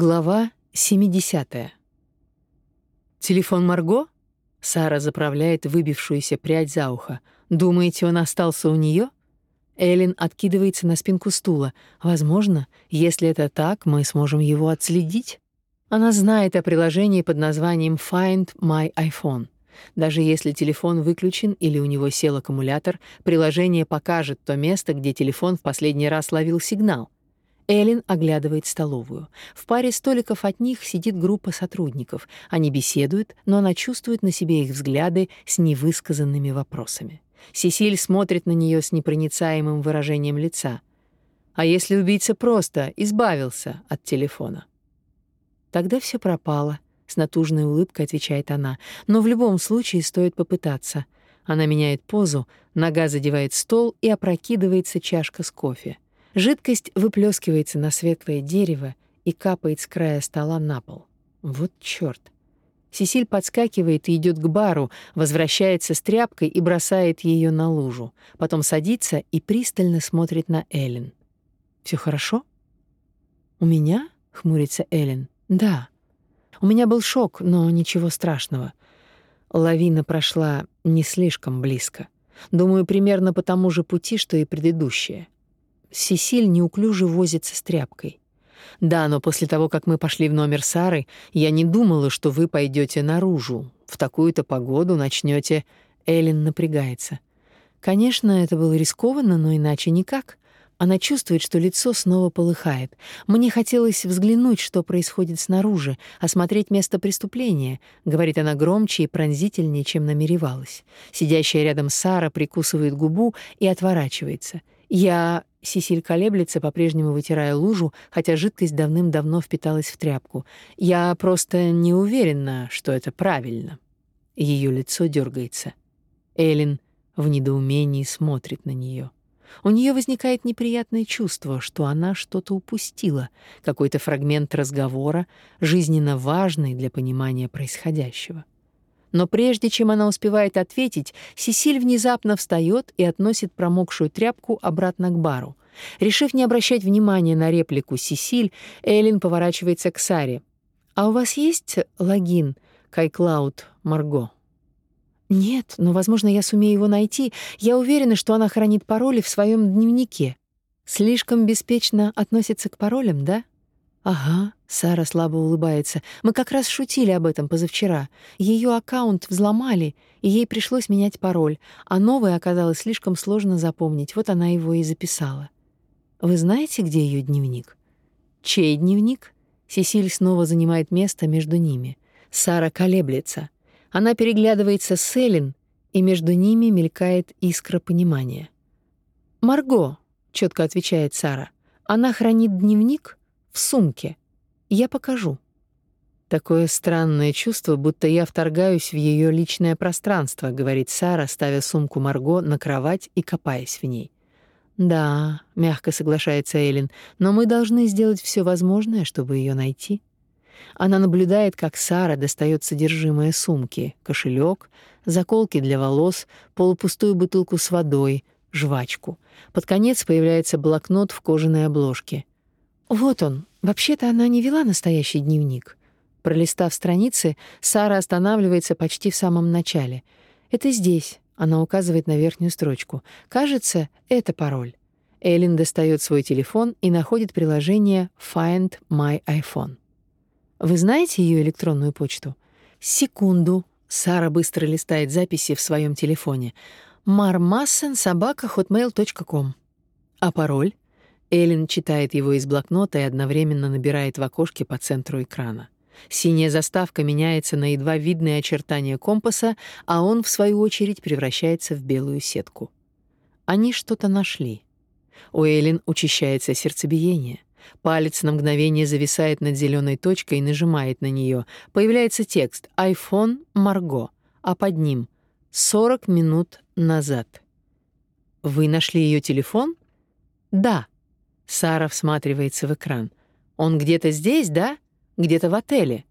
Глава 70. Телефон Марго? Сара заправляет выбившуюся прядь за ухо. Думаете, он остался у нее? Эллен откидывается на спинку стула. Возможно, если это так, мы сможем его отследить. Она знает о приложении под названием Find My iPhone. Даже если телефон выключен или у него сел аккумулятор, приложение покажет то место, где телефон в последний раз ловил сигнал. Эллен оглядывает столовую. В паре столиков от них сидит группа сотрудников. Они беседуют, но она чувствует на себе их взгляды с невысказанными вопросами. Сесиль смотрит на нее с непроницаемым выражением лица. А если убийца просто избавился от телефона? Тогда все пропало, с натужной улыбкой отвечает она. Но в любом случае стоит попытаться. Она меняет позу, нога задевает стол и опрокидывается чашка с кофе. Жидкость выплескивается на светлое дерево и капает с края стола на пол. Вот чёрт. Сесиль подскакивает и идёт к бару, возвращается с тряпкой и бросает её на лужу. Потом садится и пристально смотрит на Эллен. «Всё хорошо?» «У меня?» — хмурится Эллен. «Да. У меня был шок, но ничего страшного. Лавина прошла не слишком близко. Думаю, примерно по тому же пути, что и предыдущая. Сесиль неуклюже возится с тряпкой. Да, но после того, как мы пошли в номер Сары, я не думала, что вы пойдете наружу. В такую-то погоду начнете. Эллен напрягается. Конечно, это было рискованно, но иначе никак. Она чувствует, что лицо снова полыхает. Мне хотелось взглянуть, что происходит снаружи, осмотреть место преступления, говорит она громче и пронзительнее, чем намеревалась. Сидящая рядом Сара прикусывает губу и отворачивается. Я Сисиль колеблется, по-прежнему вытирая лужу, хотя жидкость давным-давно впиталась в тряпку. Я просто не уверена, что это правильно. Ее лицо дергается. Элин в недоумении смотрит на нее. У нее возникает неприятное чувство, что она что-то упустила, какой-то фрагмент разговора, жизненно важный для понимания происходящего. Но прежде чем она успевает ответить, Сесиль внезапно встает и относит промокшую тряпку обратно к бару. Решив не обращать внимания на реплику Сесиль, Эллен поворачивается к Саре. «А у вас есть логин Кайклауд Марго?» «Нет, но, возможно, я сумею его найти. Я уверена, что она хранит пароли в своем дневнике». «Слишком беспечно относится к паролям, да?» Ага, Сара слабо улыбается. Мы как раз шутили об этом позавчера. Ее аккаунт взломали, и ей пришлось менять пароль, а новый оказалось слишком сложно запомнить. Вот она его и записала. Вы знаете, где ее дневник? Чей дневник? Сесиль снова занимает место между ними. Сара колеблется. Она переглядывается с Эллен, и между ними мелькает искра понимания. «Марго», — четко отвечает Сара, — «она хранит дневник?» В сумке. Я покажу. Такое странное чувство, будто я вторгаюсь в ее личное пространство, говорит Сара, ставя сумку Марго на кровать и копаясь в ней. Да, мягко соглашается Элин, но мы должны сделать все возможное, чтобы ее найти. Она наблюдает, как Сара достает содержимое сумки: кошелек, заколки для волос, полупустую бутылку с водой, жвачку. Под конец появляется блокнот в кожаной обложке. Вот он. Вообще-то она не вела настоящий дневник. Пролистав страницы, Сара останавливается почти в самом начале. Это здесь. Она указывает на верхнюю строчку. Кажется, это пароль. Эллен достает свой телефон и находит приложение Find My iPhone. Вы знаете ее электронную почту? Секунду. Сара быстро листает записи в своем телефоне. marmassen@hotmail.com. А пароль? Эллен читает его из блокнота и одновременно набирает в окошке по центру экрана. Синяя заставка меняется на едва видные очертания компаса, а он, в свою очередь, превращается в белую сетку. Они что-то нашли. У Эллен учащается сердцебиение. Палец на мгновение зависает над зеленой точкой и нажимает на нее. Появляется текст iPhone Марго, а под ним 40 минут назад. Вы нашли ее телефон? Да. Сара всматривается в экран. Он где-то здесь, да? Где-то в отеле.